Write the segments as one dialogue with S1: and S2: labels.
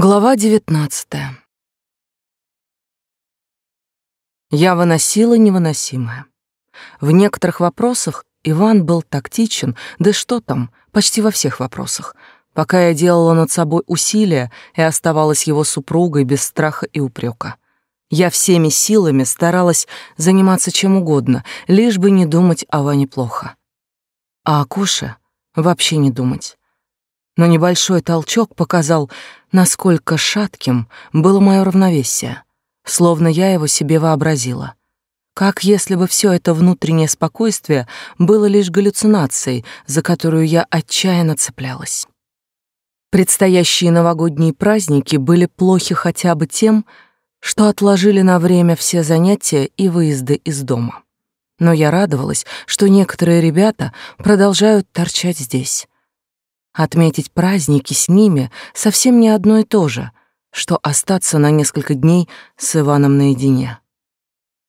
S1: Глава девятнадцатая. Я выносила невыносимое. В некоторых вопросах Иван был тактичен, да что там, почти во всех вопросах. Пока я делала над собой усилия и оставалась его супругой без страха и упрека. Я всеми силами старалась заниматься чем угодно, лишь бы не думать о Ване плохо. А о Коше вообще не думать но небольшой толчок показал, насколько шатким было мое равновесие, словно я его себе вообразила. Как если бы все это внутреннее спокойствие было лишь галлюцинацией, за которую я отчаянно цеплялась. Предстоящие новогодние праздники были плохи хотя бы тем, что отложили на время все занятия и выезды из дома. Но я радовалась, что некоторые ребята продолжают торчать здесь, Отметить праздники с ними совсем не одно и то же, что остаться на несколько дней с Иваном наедине.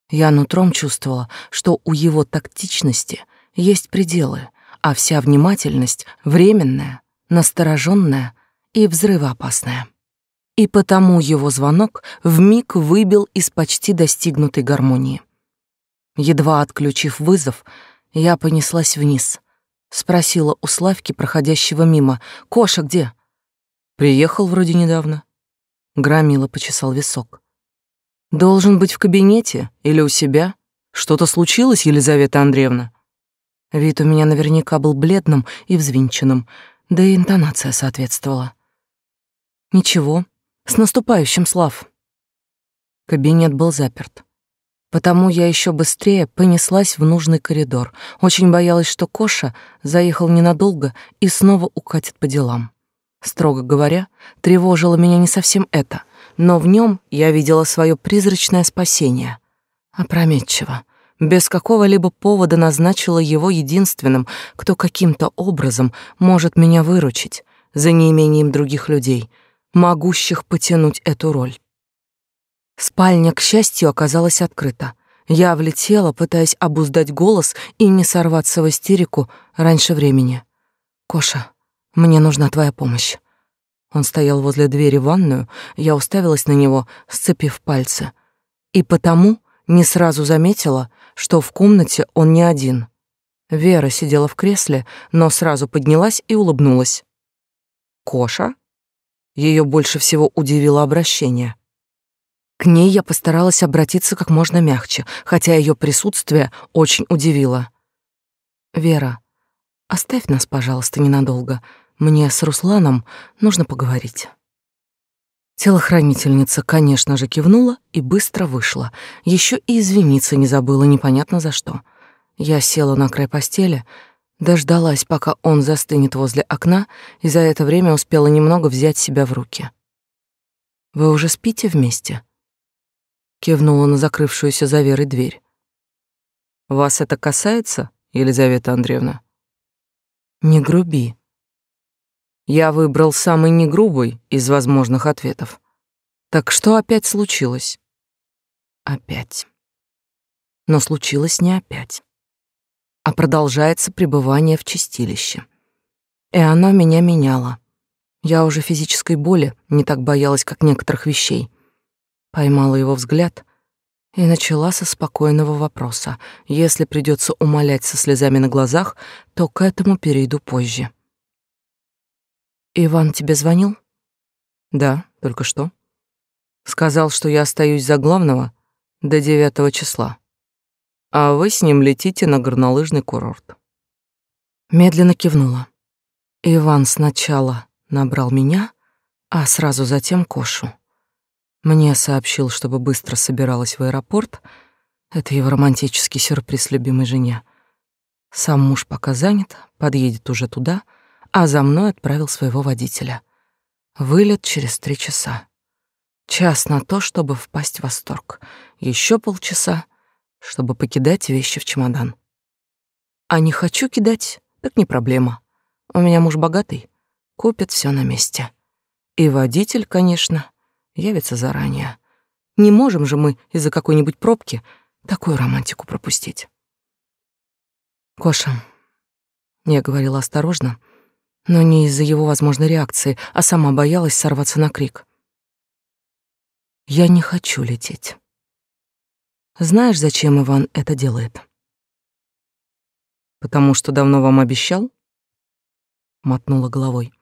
S1: Я нутром чувствовала, что у его тактичности есть пределы, а вся внимательность временная, настороженная и взрывоопасная. И потому его звонок вмиг выбил из почти достигнутой гармонии. Едва отключив вызов, я понеслась вниз — Спросила у Славки, проходящего мимо. «Коша где?» «Приехал вроде недавно». Громила почесал висок. «Должен быть в кабинете или у себя? Что-то случилось, Елизавета Андреевна?» Вид у меня наверняка был бледным и взвинченным, да и интонация соответствовала. «Ничего, с наступающим, Слав». Кабинет был заперт. Потому я еще быстрее понеслась в нужный коридор. Очень боялась, что Коша заехал ненадолго и снова укатит по делам. Строго говоря, тревожило меня не совсем это, но в нем я видела свое призрачное спасение. Опрометчиво, без какого-либо повода назначила его единственным, кто каким-то образом может меня выручить, за неимением других людей, могущих потянуть эту роль. Спальня, к счастью, оказалась открыта. Я влетела, пытаясь обуздать голос и не сорваться в истерику раньше времени. «Коша, мне нужна твоя помощь». Он стоял возле двери в ванную, я уставилась на него, сцепив пальцы. И потому не сразу заметила, что в комнате он не один. Вера сидела в кресле, но сразу поднялась и улыбнулась. «Коша?» Ее больше всего удивило обращение. К ней я постаралась обратиться как можно мягче, хотя ее присутствие очень удивило. «Вера, оставь нас, пожалуйста, ненадолго. Мне с Русланом нужно поговорить». Телохранительница, конечно же, кивнула и быстро вышла. Еще и извиниться не забыла непонятно за что. Я села на край постели, дождалась, пока он застынет возле окна, и за это время успела немного взять себя в руки. «Вы уже спите вместе?» Кивнула на закрывшуюся за Верой дверь. Вас это касается, Елизавета Андреевна? Не груби. Я выбрал самый негрубый из возможных ответов. Так что опять случилось? Опять. Но случилось не опять, а продолжается пребывание в чистилище. И оно меня меняло. Я уже физической боли не так боялась, как некоторых вещей — Поймала его взгляд и начала со спокойного вопроса. Если придется умолять со слезами на глазах, то к этому перейду позже. «Иван тебе звонил?» «Да, только что». «Сказал, что я остаюсь за главного до девятого числа, а вы с ним летите на горнолыжный курорт». Медленно кивнула. Иван сначала набрал меня, а сразу затем Кошу. Мне сообщил, чтобы быстро собиралась в аэропорт. Это его романтический сюрприз любимой жене. Сам муж пока занят, подъедет уже туда, а за мной отправил своего водителя. Вылет через три часа. Час на то, чтобы впасть в восторг. Еще полчаса, чтобы покидать вещи в чемодан. А не хочу кидать, так не проблема. У меня муж богатый, купит все на месте. И водитель, конечно, явится заранее. Не можем же мы из-за какой-нибудь пробки такую романтику пропустить. Коша, я говорила осторожно, но не из-за его возможной реакции, а сама боялась сорваться на крик. Я не хочу лететь. Знаешь, зачем Иван это делает? Потому что давно вам обещал? Мотнула головой.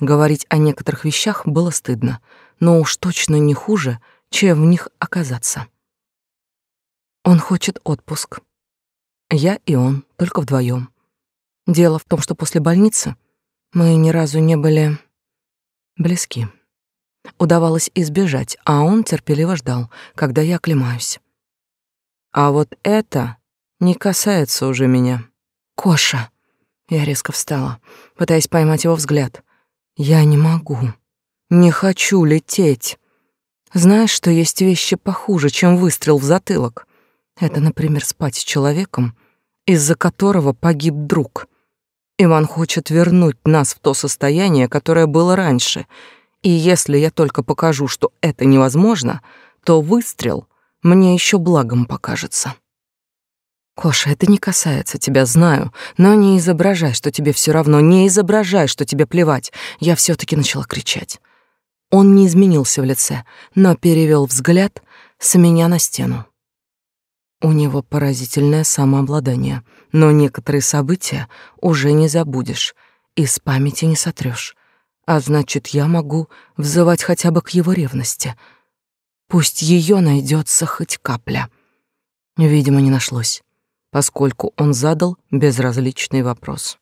S1: Говорить о некоторых вещах было стыдно, но уж точно не хуже, чем в них оказаться. Он хочет отпуск. Я и он, только вдвоем. Дело в том, что после больницы мы ни разу не были близки. Удавалось избежать, а он терпеливо ждал, когда я оклемаюсь. А вот это не касается уже меня. Коша. Я резко встала, пытаясь поймать его взгляд. Я не могу. Не хочу лететь. Знаешь, что есть вещи похуже, чем выстрел в затылок? Это, например, спать с человеком, из-за которого погиб друг. Иван хочет вернуть нас в то состояние, которое было раньше. И если я только покажу, что это невозможно, то выстрел мне еще благом покажется. Коша, это не касается тебя, знаю, но не изображай, что тебе все равно, не изображай, что тебе плевать. Я все таки начала кричать. Он не изменился в лице, но перевел взгляд с меня на стену. У него поразительное самообладание, но некоторые события уже не забудешь, и с памяти не сотрешь. А значит, я могу взывать хотя бы к его ревности — Пусть ее найдется хоть капля. Видимо, не нашлось, поскольку он задал безразличный вопрос.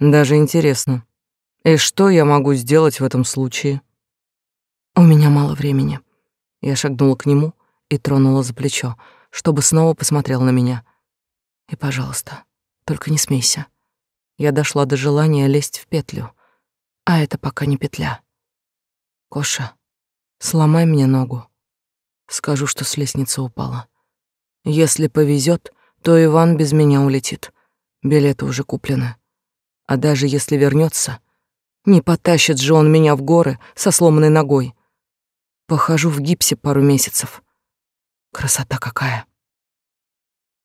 S1: Даже интересно, и что я могу сделать в этом случае? У меня мало времени. Я шагнула к нему и тронула за плечо, чтобы снова посмотрел на меня. И, пожалуйста, только не смейся. Я дошла до желания лезть в петлю, а это пока не петля. Коша, Сломай мне ногу. Скажу, что с лестницы упала. Если повезет, то Иван без меня улетит. Билеты уже куплены. А даже если вернется, не потащит же он меня в горы со сломанной ногой. Похожу в гипсе пару месяцев. Красота какая.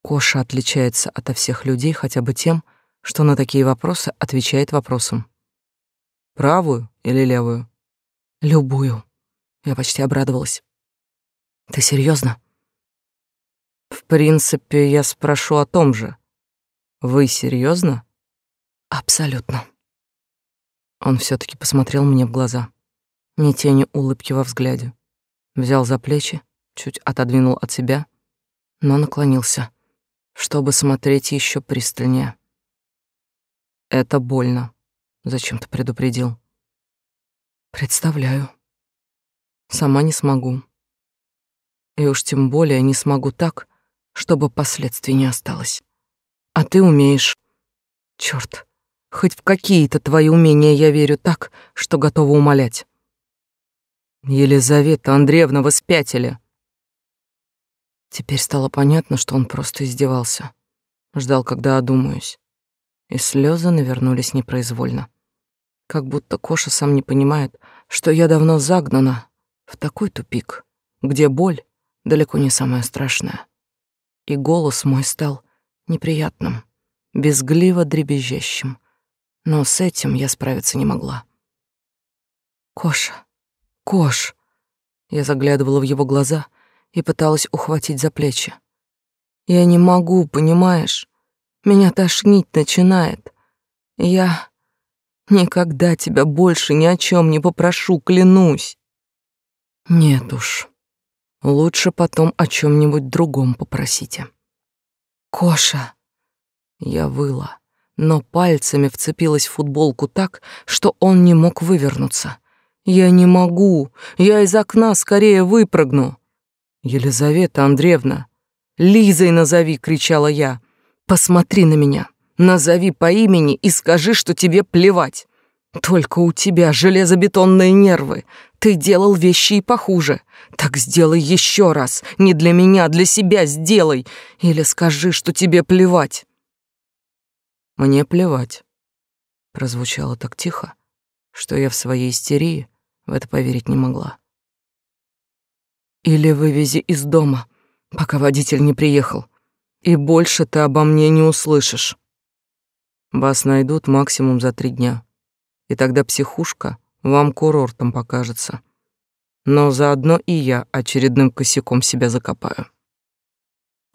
S1: Коша отличается ото всех людей хотя бы тем, что на такие вопросы отвечает вопросом. Правую или левую? Любую. Я почти обрадовалась. Ты серьезно? В принципе, я спрошу о том же. Вы серьезно? Абсолютно. Он все таки посмотрел мне в глаза. Ни тени улыбки во взгляде. Взял за плечи, чуть отодвинул от себя, но наклонился, чтобы смотреть еще пристальнее. Это больно. Зачем-то предупредил. Представляю. Сама не смогу. И уж тем более не смогу так, чтобы последствий не осталось. А ты умеешь. Чёрт, хоть в какие-то твои умения я верю так, что готова умолять. Елизавета Андреевна, вы спятили. Теперь стало понятно, что он просто издевался. Ждал, когда одумаюсь. И слезы навернулись непроизвольно. Как будто Коша сам не понимает, что я давно загнана, в такой тупик, где боль далеко не самая страшная. И голос мой стал неприятным, безгливо дребезжащим. Но с этим я справиться не могла. «Коша, Кош!» Я заглядывала в его глаза и пыталась ухватить за плечи. «Я не могу, понимаешь? Меня тошнить начинает. Я никогда тебя больше ни о чем не попрошу, клянусь. Нет уж. Лучше потом о чем нибудь другом попросите. Коша. Я выла, но пальцами вцепилась в футболку так, что он не мог вывернуться. Я не могу. Я из окна скорее выпрыгну. Елизавета Андреевна, Лизой назови, кричала я. Посмотри на меня. Назови по имени и скажи, что тебе плевать. Только у тебя железобетонные нервы. Ты делал вещи и похуже. Так сделай еще раз. Не для меня, для себя сделай. Или скажи, что тебе плевать. Мне плевать. Прозвучало так тихо, что я в своей истерии в это поверить не могла. Или вывези из дома, пока водитель не приехал, и больше ты обо мне не услышишь. Вас найдут максимум за три дня, и тогда психушка вам курортом покажется. но заодно и я очередным косяком себя закопаю.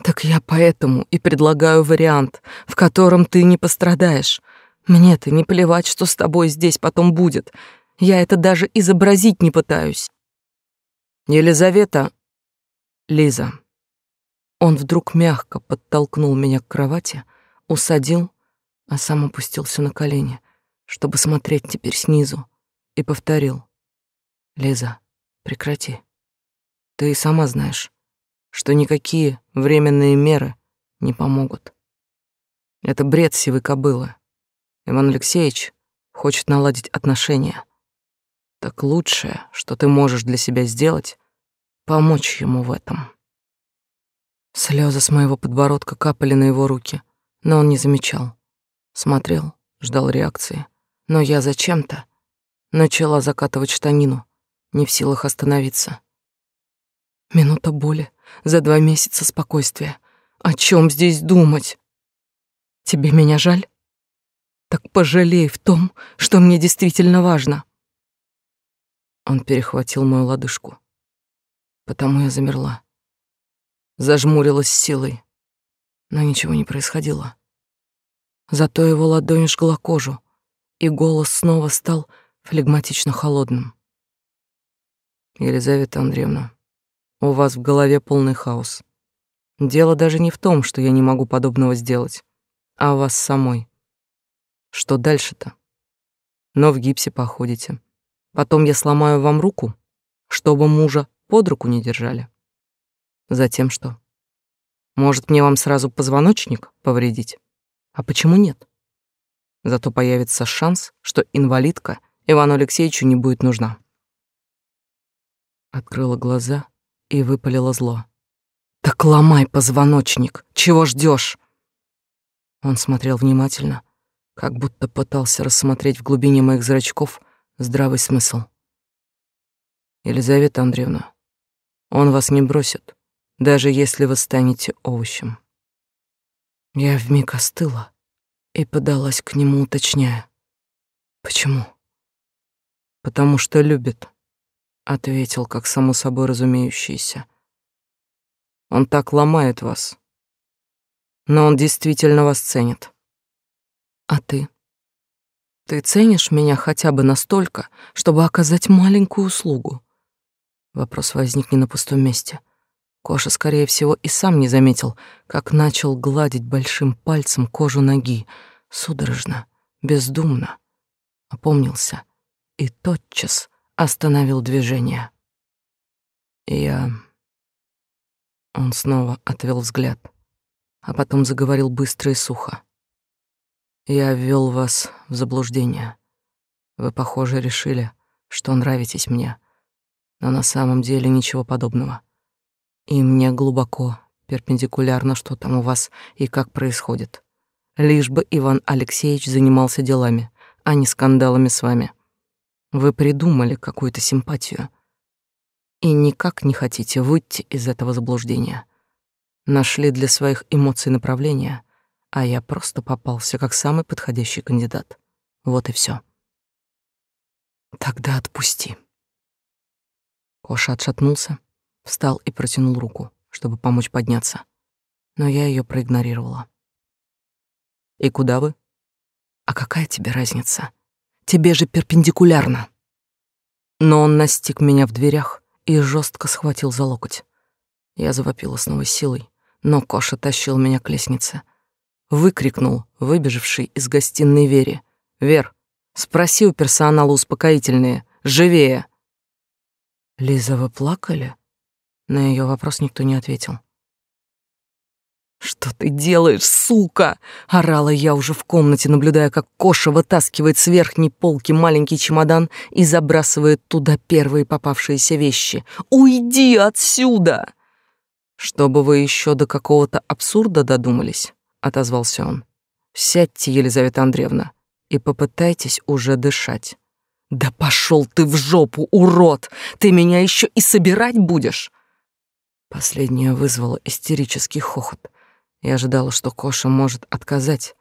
S1: Так я поэтому и предлагаю вариант, в котором ты не пострадаешь. Мне-то не плевать, что с тобой здесь потом будет. Я это даже изобразить не пытаюсь. Елизавета... Лиза. Он вдруг мягко подтолкнул меня к кровати, усадил, а сам опустился на колени, чтобы смотреть теперь снизу, и повторил. «Лиза, прекрати. Ты и сама знаешь, что никакие временные меры не помогут. Это бред сивой кобылы. Иван Алексеевич хочет наладить отношения. Так лучшее, что ты можешь для себя сделать, помочь ему в этом». Слезы с моего подбородка капали на его руки, но он не замечал. Смотрел, ждал реакции. Но я зачем-то начала закатывать штанину, не в силах остановиться. Минута боли за два месяца спокойствия. О чем здесь думать? Тебе меня жаль? Так пожалей в том, что мне действительно важно. Он перехватил мою лодыжку. Потому я замерла. Зажмурилась силой. Но ничего не происходило. Зато его ладонь жгла кожу, и голос снова стал флегматично холодным. Елизавета Андреевна, у вас в голове полный хаос. Дело даже не в том, что я не могу подобного сделать, а вас самой. Что дальше-то? Но в гипсе походите. Потом я сломаю вам руку, чтобы мужа под руку не держали. Затем что? Может, мне вам сразу позвоночник повредить? А почему нет? Зато появится шанс, что инвалидка Ивану Алексеевичу не будет нужна. Открыла глаза и выпалила зло. «Так ломай позвоночник! Чего ждешь? Он смотрел внимательно, как будто пытался рассмотреть в глубине моих зрачков здравый смысл. «Елизавета Андреевна, он вас не бросит, даже если вы станете овощем». Я вмиг остыла и подалась к нему, уточняя. «Почему?» «Потому что любит», — ответил, как само собой разумеющееся. «Он так ломает вас, но он действительно вас ценит». «А ты? Ты ценишь меня хотя бы настолько, чтобы оказать маленькую услугу?» Вопрос возник не на пустом месте — Коша, скорее всего, и сам не заметил, как начал гладить большим пальцем кожу ноги, судорожно, бездумно. Опомнился и тотчас остановил движение. Я... Он снова отвел взгляд, а потом заговорил быстро и сухо. Я ввел вас в заблуждение. Вы, похоже, решили, что нравитесь мне, но на самом деле ничего подобного. И мне глубоко перпендикулярно, что там у вас и как происходит. Лишь бы Иван Алексеевич занимался делами, а не скандалами с вами. Вы придумали какую-то симпатию и никак не хотите выйти из этого заблуждения. Нашли для своих эмоций направление, а я просто попался как самый подходящий кандидат. Вот и все. Тогда отпусти. Коша отшатнулся, Встал и протянул руку, чтобы помочь подняться. Но я ее проигнорировала. «И куда вы?» «А какая тебе разница? Тебе же перпендикулярно!» Но он настиг меня в дверях и жестко схватил за локоть. Я завопила с новой силой, но Коша тащил меня к лестнице. Выкрикнул, выбежавший из гостиной Вере. «Вер, спроси у персонала успокоительные, живее!» «Лиза, вы плакали?» На ее вопрос никто не ответил. «Что ты делаешь, сука?» — орала я уже в комнате, наблюдая, как Коша вытаскивает с верхней полки маленький чемодан и забрасывает туда первые попавшиеся вещи. «Уйди отсюда!» «Чтобы вы еще до какого-то абсурда додумались», — отозвался он. «Сядьте, Елизавета Андреевна, и попытайтесь уже дышать». «Да пошел ты в жопу, урод! Ты меня еще и собирать будешь!» Последнее вызвало истерический хохот. Я ожидала, что Коша может отказать,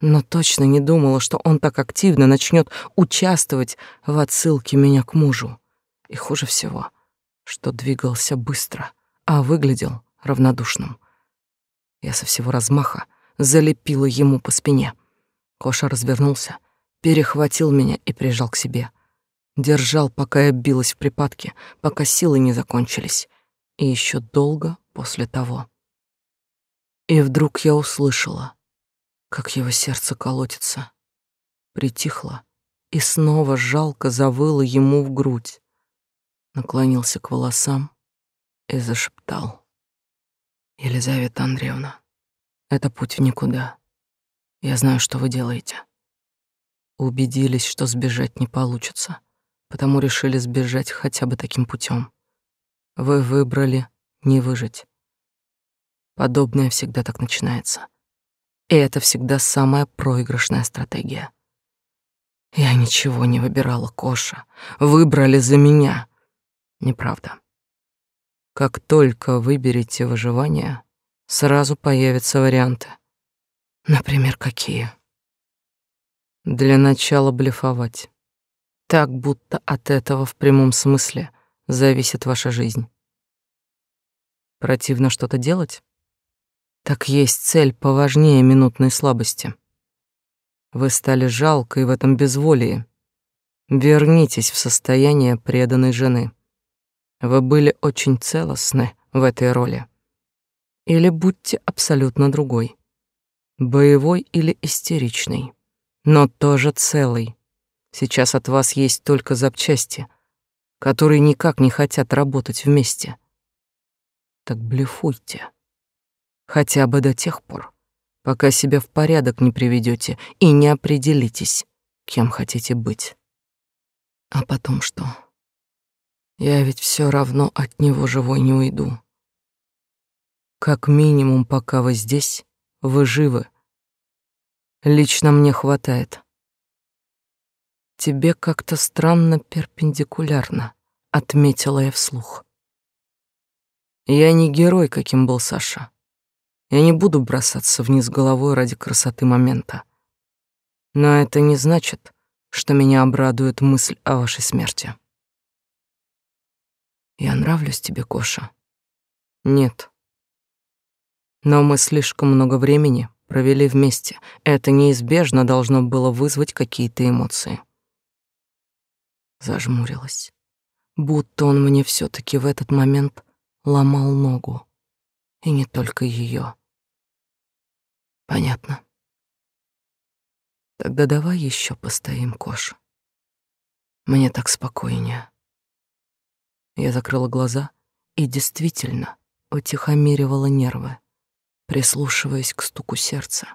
S1: но точно не думала, что он так активно начнет участвовать в отсылке меня к мужу. И хуже всего, что двигался быстро, а выглядел равнодушным. Я со всего размаха залепила ему по спине. Коша развернулся, перехватил меня и прижал к себе. Держал, пока я билась в припадке, пока силы не закончились. И еще долго после того. И вдруг я услышала, как его сердце колотится. Притихло и снова жалко завыло ему в грудь. Наклонился к волосам и зашептал. «Елизавета Андреевна, это путь в никуда. Я знаю, что вы делаете. Убедились, что сбежать не получится, потому решили сбежать хотя бы таким путем. Вы выбрали не выжить. Подобное всегда так начинается. И это всегда самая проигрышная стратегия. Я ничего не выбирала, Коша. Выбрали за меня. Неправда. Как только выберете выживание, сразу появятся варианты. Например, какие? Для начала блефовать. Так, будто от этого в прямом смысле зависит ваша жизнь. Противно что-то делать? Так есть цель поважнее минутной слабости. Вы стали жалкой в этом безволии. Вернитесь в состояние преданной жены. Вы были очень целостны в этой роли. Или будьте абсолютно другой. Боевой или истеричный, но тоже целый. Сейчас от вас есть только запчасти, которые никак не хотят работать вместе. Так блефуйте хотя бы до тех пор, пока себя в порядок не приведете и не определитесь, кем хотите быть. А потом что? Я ведь все равно от него живой не уйду. Как минимум, пока вы здесь, вы живы. Лично мне хватает. Тебе как-то странно перпендикулярно, отметила я вслух. Я не герой, каким был Саша. Я не буду бросаться вниз головой ради красоты момента. Но это не значит, что меня обрадует мысль о вашей смерти. Я нравлюсь тебе, Коша? Нет. Но мы слишком много времени провели вместе. Это неизбежно должно было вызвать какие-то эмоции. Зажмурилась, будто он мне все таки в этот момент ломал ногу. И не только ее. Понятно. Тогда давай еще постоим, Кош. Мне так спокойнее. Я закрыла глаза и действительно утихомиривала нервы, прислушиваясь к стуку сердца.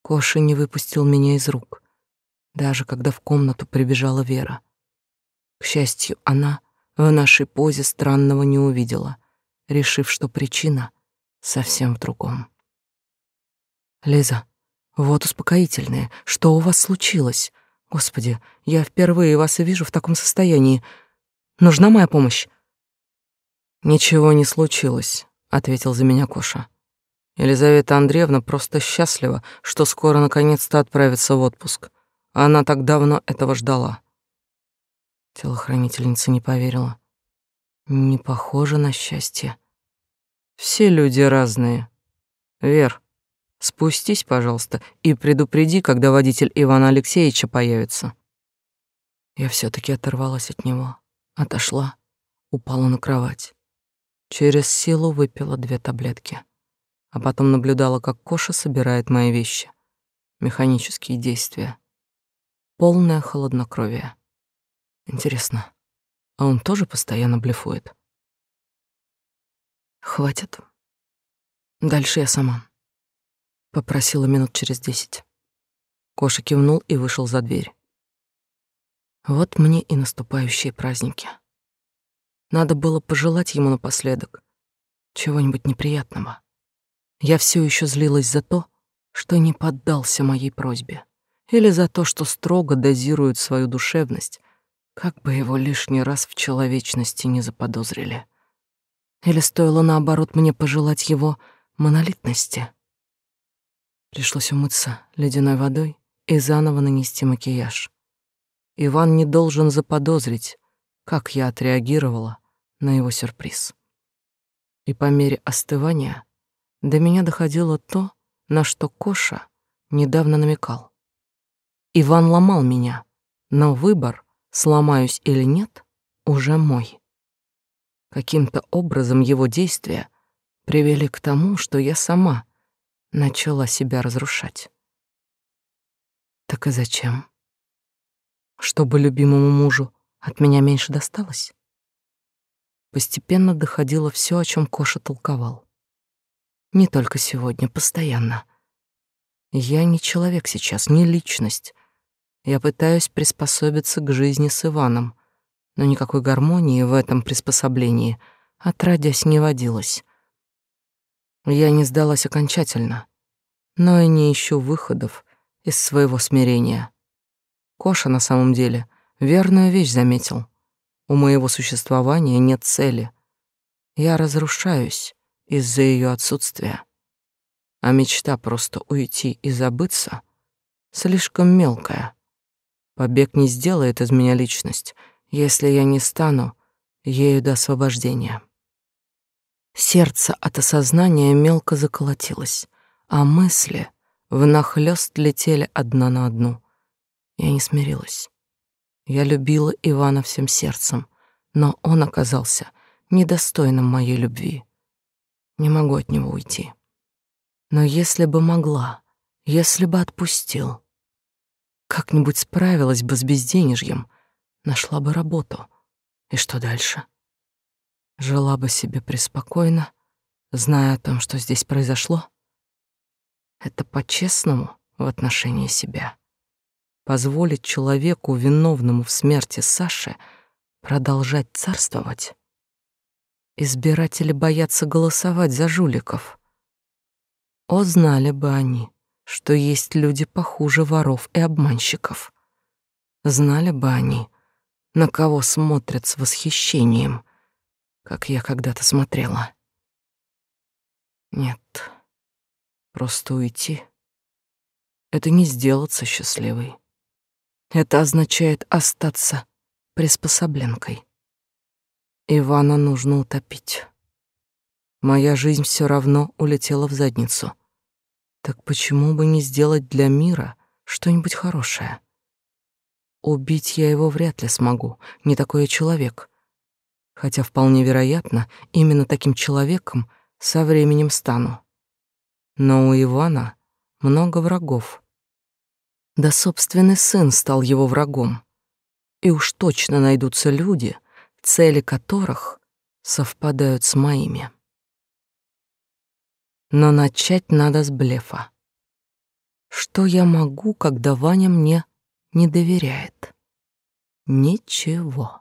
S1: Коша не выпустил меня из рук, даже когда в комнату прибежала Вера. К счастью, она в нашей позе странного не увидела, решив, что причина совсем в другом. Лиза, вот успокоительное. Что у вас случилось? Господи, я впервые вас вижу в таком состоянии. Нужна моя помощь? Ничего не случилось, ответил за меня Коша. Елизавета Андреевна просто счастлива, что скоро наконец-то отправится в отпуск. Она так давно этого ждала. Телохранительница не поверила. Не похоже на счастье. Все люди разные. Вер, Спустись, пожалуйста, и предупреди, когда водитель Ивана Алексеевича появится. Я все таки оторвалась от него, отошла, упала на кровать. Через силу выпила две таблетки, а потом наблюдала, как Коша собирает мои вещи. Механические действия. Полное холоднокровие. Интересно, а он тоже постоянно блефует? Хватит. Дальше я сама. Попросила минут через десять. Коша кивнул и вышел за дверь. Вот мне и наступающие праздники. Надо было пожелать ему напоследок чего-нибудь неприятного. Я все еще злилась за то, что не поддался моей просьбе, или за то, что строго дозирует свою душевность, как бы его лишний раз в человечности не заподозрили. Или стоило наоборот мне пожелать его монолитности — Пришлось умыться ледяной водой и заново нанести макияж. Иван не должен заподозрить, как я отреагировала на его сюрприз. И по мере остывания до меня доходило то, на что Коша недавно намекал. Иван ломал меня, но выбор, сломаюсь или нет, уже мой. Каким-то образом его действия привели к тому, что я сама начала себя разрушать. Так и зачем? Чтобы любимому мужу от меня меньше досталось? Постепенно доходило все, о чем Коша толковал. Не только сегодня, постоянно. Я не человек сейчас, не личность. Я пытаюсь приспособиться к жизни с Иваном, но никакой гармонии в этом приспособлении отродясь не водилось. Я не сдалась окончательно, но и не ищу выходов из своего смирения. Коша на самом деле верную вещь заметил. У моего существования нет цели. Я разрушаюсь из-за ее отсутствия. А мечта просто уйти и забыться слишком мелкая. Побег не сделает из меня личность, если я не стану ею до освобождения. Сердце от осознания мелко заколотилось, а мысли внахлёст летели одна на одну. Я не смирилась. Я любила Ивана всем сердцем, но он оказался недостойным моей любви. Не могу от него уйти. Но если бы могла, если бы отпустил, как-нибудь справилась бы с безденежьем, нашла бы работу. И что дальше? Жила бы себе преспокойно, зная о том, что здесь произошло. Это по-честному в отношении себя. Позволить человеку, виновному в смерти Саши, продолжать царствовать? Избиратели боятся голосовать за жуликов. О, знали бы они, что есть люди похуже воров и обманщиков. Знали бы они, на кого смотрят с восхищением, как я когда-то смотрела. Нет, просто уйти — это не сделаться счастливой. Это означает остаться приспособленкой. Ивана нужно утопить. Моя жизнь все равно улетела в задницу. Так почему бы не сделать для мира что-нибудь хорошее? Убить я его вряд ли смогу, не такой я человек хотя вполне вероятно, именно таким человеком со временем стану. Но у Ивана много врагов. Да собственный сын стал его врагом. И уж точно найдутся люди, цели которых совпадают с моими. Но начать надо с блефа. Что я могу, когда Ваня мне не доверяет? Ничего.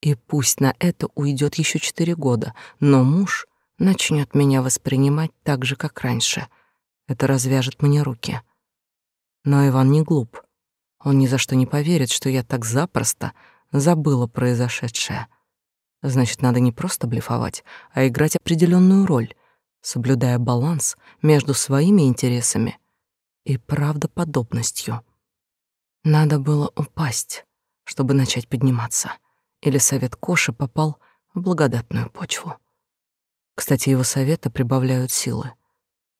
S1: И пусть на это уйдет еще четыре года, но муж начнет меня воспринимать так же, как раньше. Это развяжет мне руки. Но Иван не глуп. Он ни за что не поверит, что я так запросто забыла произошедшее. Значит, надо не просто блефовать, а играть определенную роль, соблюдая баланс между своими интересами и правдоподобностью. Надо было упасть, чтобы начать подниматься или совет Коши попал в благодатную почву. Кстати, его советы прибавляют силы,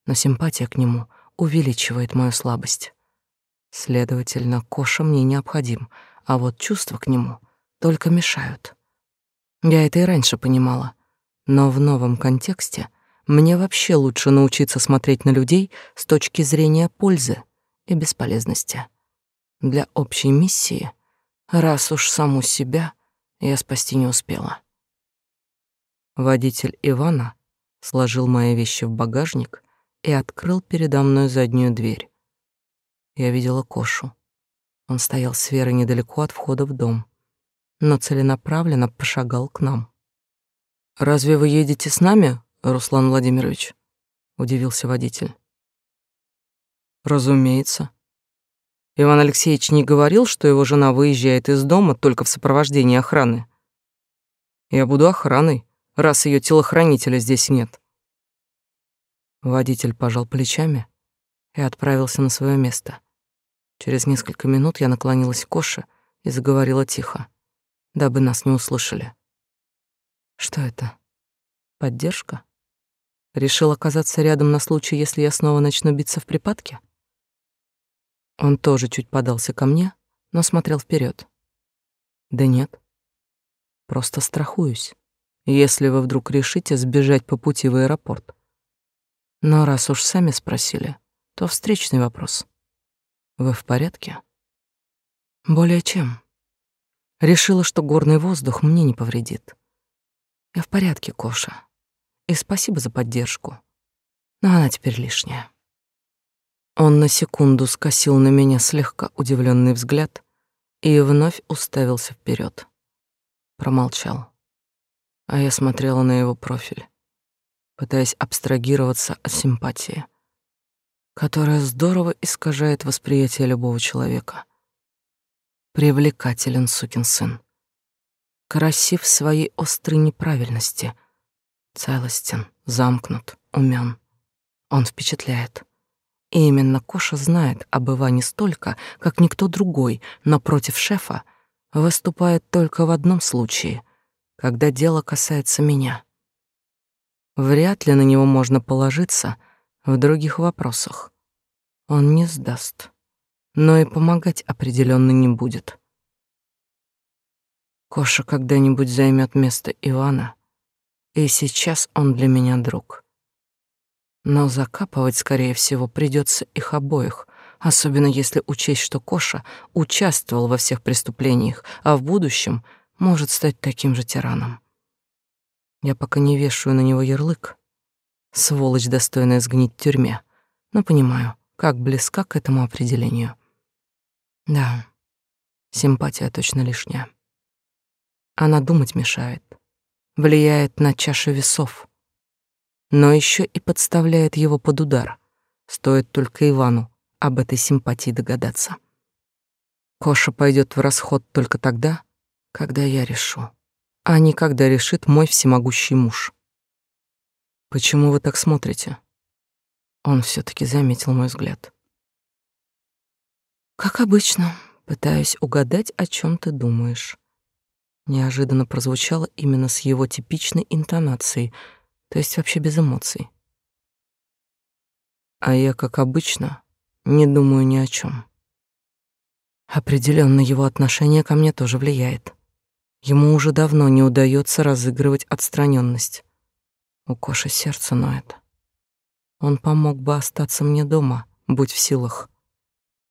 S1: но симпатия к нему увеличивает мою слабость. Следовательно, Коша мне необходим, а вот чувства к нему только мешают. Я это и раньше понимала, но в новом контексте мне вообще лучше научиться смотреть на людей с точки зрения пользы и бесполезности. Для общей миссии, раз уж саму себя я спасти не успела. Водитель Ивана сложил мои вещи в багажник и открыл передо мной заднюю дверь. Я видела Кошу. Он стоял с Верой недалеко от входа в дом, но целенаправленно пошагал к нам. «Разве вы едете с нами, Руслан Владимирович?» — удивился водитель. «Разумеется», Иван Алексеевич не говорил, что его жена выезжает из дома только в сопровождении охраны. Я буду охраной, раз ее телохранителя здесь нет. Водитель пожал плечами и отправился на свое место. Через несколько минут я наклонилась к Коше и заговорила тихо, дабы нас не услышали. Что это? Поддержка? Решил оказаться рядом на случай, если я снова начну биться в припадке? Он тоже чуть подался ко мне, но смотрел вперед. Да нет. Просто страхуюсь, если вы вдруг решите сбежать по пути в аэропорт. Но раз уж сами спросили, то встречный вопрос. Вы в порядке? Более чем. Решила, что горный воздух мне не повредит. Я в порядке, Коша. И спасибо за поддержку. Но она теперь лишняя. Он на секунду скосил на меня слегка удивленный взгляд и вновь уставился вперед. Промолчал. А я смотрела на его профиль, пытаясь абстрагироваться от симпатии, которая здорово искажает восприятие любого человека. Привлекателен сукин сын. Красив в своей острой неправильности. Целостен, замкнут, умен. Он впечатляет. И именно Коша знает об Иване столько, как никто другой, но против шефа выступает только в одном случае, когда дело касается меня. Вряд ли на него можно положиться в других вопросах. Он не сдаст, но и помогать определенно не будет. Коша когда-нибудь займет место Ивана, и сейчас он для меня друг. Но закапывать, скорее всего, придется их обоих, особенно если учесть, что Коша участвовал во всех преступлениях, а в будущем может стать таким же тираном. Я пока не вешаю на него ярлык. Сволочь, достойная сгнить в тюрьме. Но понимаю, как близка к этому определению. Да, симпатия точно лишняя. Она думать мешает, влияет на чашу весов, но еще и подставляет его под удар. Стоит только Ивану об этой симпатии догадаться. Коша пойдет в расход только тогда, когда я решу, а не когда решит мой всемогущий муж. Почему вы так смотрите? Он все таки заметил мой взгляд. Как обычно, пытаюсь угадать, о чем ты думаешь. Неожиданно прозвучало именно с его типичной интонацией — то есть вообще без эмоций. А я, как обычно, не думаю ни о чем. Определенно его отношение ко мне тоже влияет. Ему уже давно не удается разыгрывать отстраненность. У Коши сердце ноет. Он помог бы остаться мне дома, будь в силах.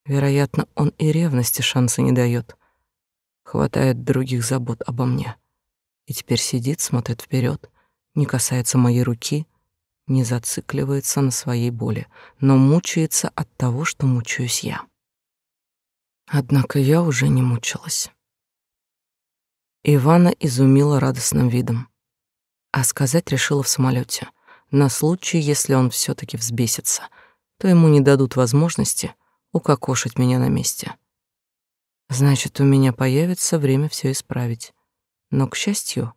S1: Вероятно, он и ревности шанса не дает. Хватает других забот обо мне. И теперь сидит, смотрит вперед, не касается моей руки, не зацикливается на своей боли, но мучается от того, что мучаюсь я. Однако я уже не мучилась. Ивана изумила радостным видом, а сказать решила в самолете, на случай, если он все таки взбесится, то ему не дадут возможности укокошить меня на месте. Значит, у меня появится время все исправить. Но, к счастью,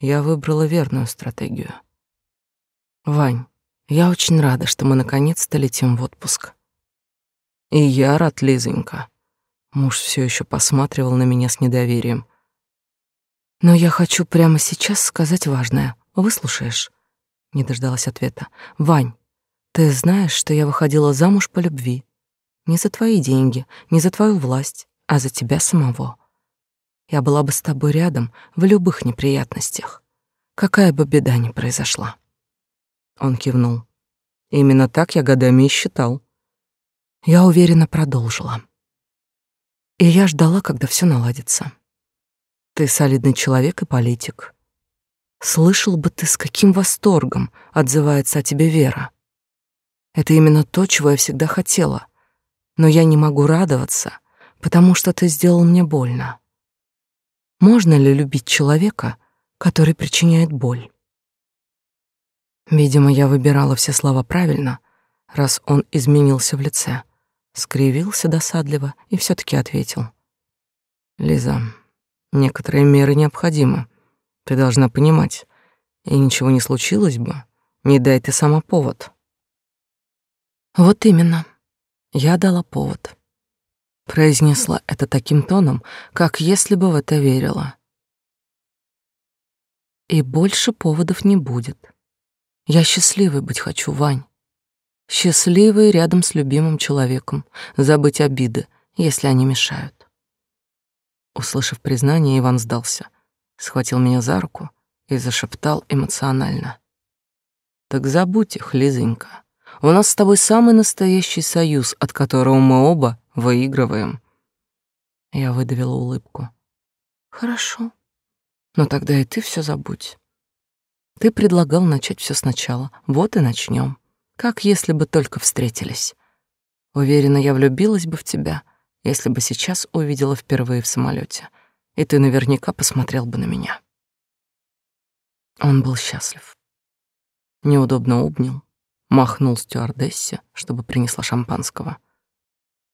S1: я выбрала верную стратегию. Вань, я очень рада, что мы наконец-то летим в отпуск. И я рад, Лизонька. Муж все еще посматривал на меня с недоверием. Но я хочу прямо сейчас сказать важное. Выслушаешь? Не дождалась ответа. Вань, ты знаешь, что я выходила замуж по любви. Не за твои деньги, не за твою власть, а за тебя самого. Я была бы с тобой рядом в любых неприятностях, какая бы беда ни произошла. Он кивнул. Именно так я годами и считал. Я уверенно продолжила. И я ждала, когда все наладится. Ты солидный человек и политик. Слышал бы ты, с каким восторгом отзывается о тебе Вера. Это именно то, чего я всегда хотела. Но я не могу радоваться, потому что ты сделал мне больно. Можно ли любить человека, который причиняет боль? Видимо, я выбирала все слова правильно, раз он изменился в лице, скривился досадливо и все таки ответил. «Лиза, некоторые меры необходимы. Ты должна понимать, и ничего не случилось бы, не дай ты сама повод». «Вот именно. Я дала повод произнесла это таким тоном, как если бы в это верила. И больше поводов не будет. Я счастливой быть хочу, Вань. Счастливой рядом с любимым человеком, забыть обиды, если они мешают. Услышав признание, Иван сдался, схватил меня за руку и зашептал эмоционально. «Так забудь их, Лизонька. У нас с тобой самый настоящий союз, от которого мы оба выигрываем». Я выдавила улыбку. «Хорошо. Но тогда и ты все забудь. Ты предлагал начать все сначала. Вот и начнем. Как если бы только встретились. Уверена, я влюбилась бы в тебя, если бы сейчас увидела впервые в самолете, и ты наверняка посмотрел бы на меня. Он был счастлив. Неудобно обнял, махнул стюардессе, чтобы принесла шампанского.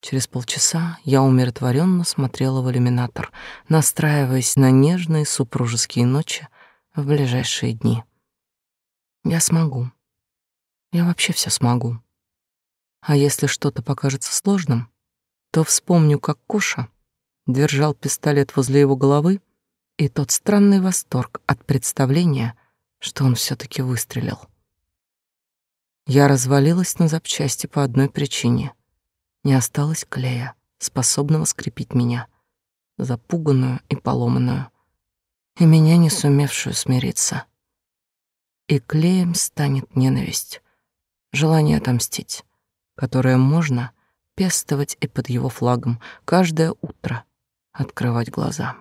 S1: Через полчаса я умиротворенно смотрела в иллюминатор, настраиваясь на нежные супружеские ночи в ближайшие дни. Я смогу. Я вообще все смогу. А если что-то покажется сложным, то вспомню, как Коша держал пистолет возле его головы, и тот странный восторг от представления, что он все таки выстрелил. Я развалилась на запчасти по одной причине. Не осталось клея, способного скрепить меня, запуганную и поломанную, и меня, не сумевшую смириться. И клеем станет ненависть, желание отомстить, которое можно пестовать и под его флагом каждое утро открывать глаза.